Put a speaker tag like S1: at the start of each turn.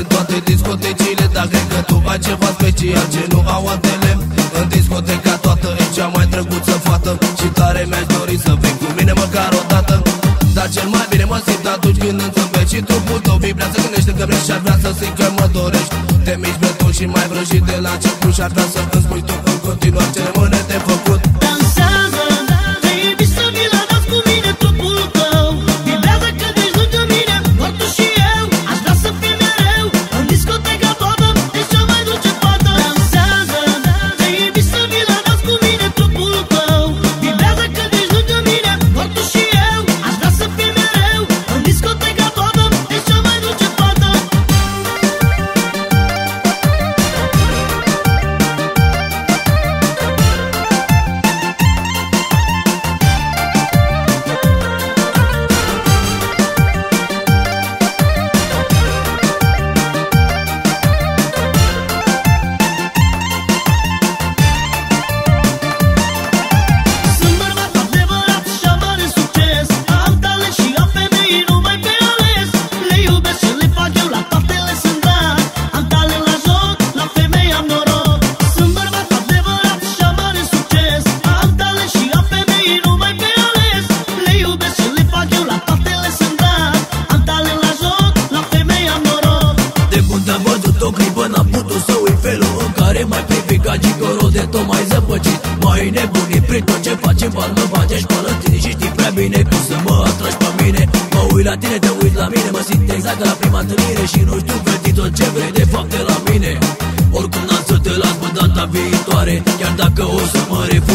S1: bate în toate discotecile Dar cred că tu ai ceva special ce nu au altele În discoteca toată e cea mai drăguță fată Și tare mi-aș dori să vii cu mine măcar o dată. Dar cel mai bine mă simt atunci când înțelegi Și trupul tău vibrează, gândește că vrei și ar vrea să zic că mă dorești. Te miști bretul și mai vrăjit de la început Și ar vrea să îmi spui tu în continuare ce rămâne de făcut mai privi ca gigoro de tot mai zăpăcit. Mai nebunit prin tot ce faci în bani mă bate și până tine și știi prea bine cum să mă atragi pe mine. Mă uit la tine, te uit la mine, mă simt exact ca la prima întâlnire Și nu știu vedi tot ce vrei de fapt de la mine. Oricum n-am să te las pe data viitoare Chiar dacă o să mă refuz